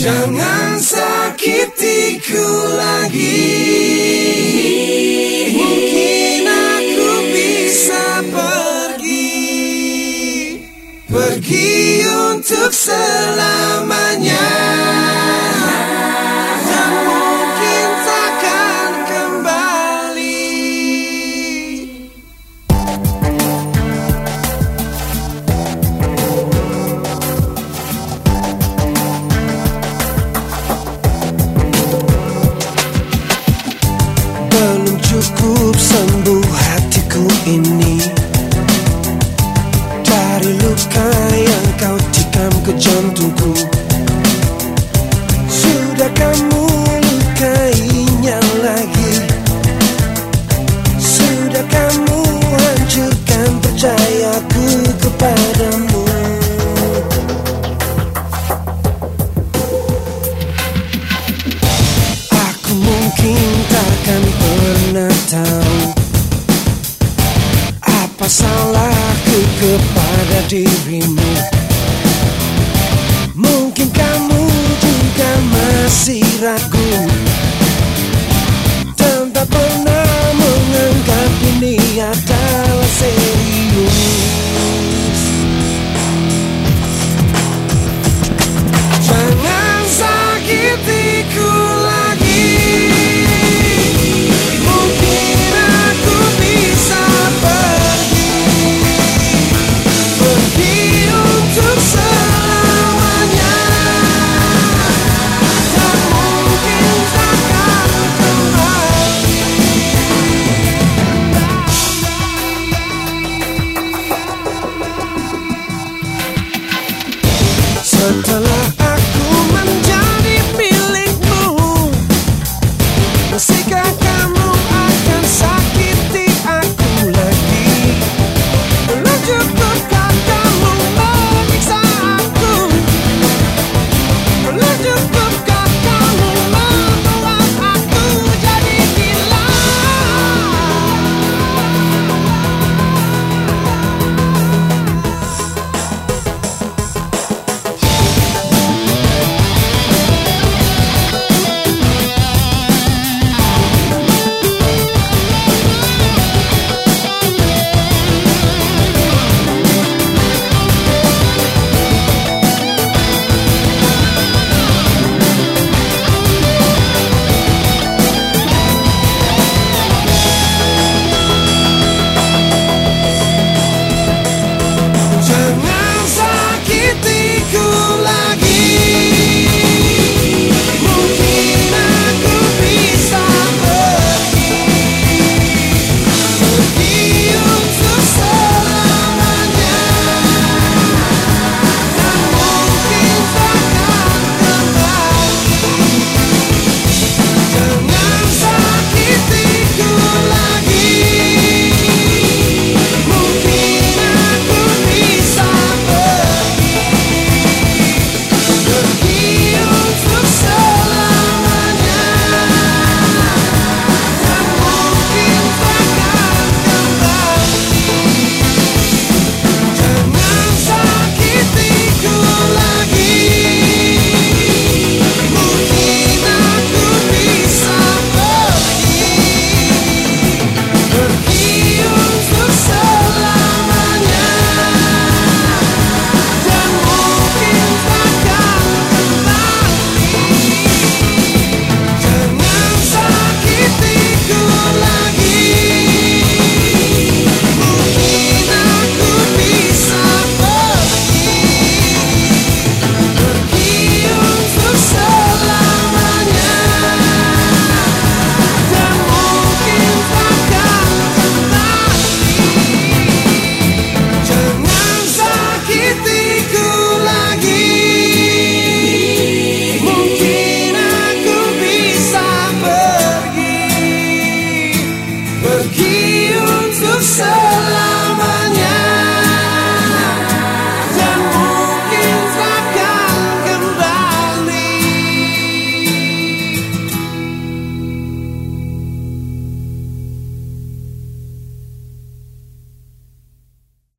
Jangan sakitiku lagi. Mungkin aku bisa pergi. Pergi untuk selamanya. in need. Mungkin kamu juga masih ragu. Dan tak pernah menganggap ini adalah serius.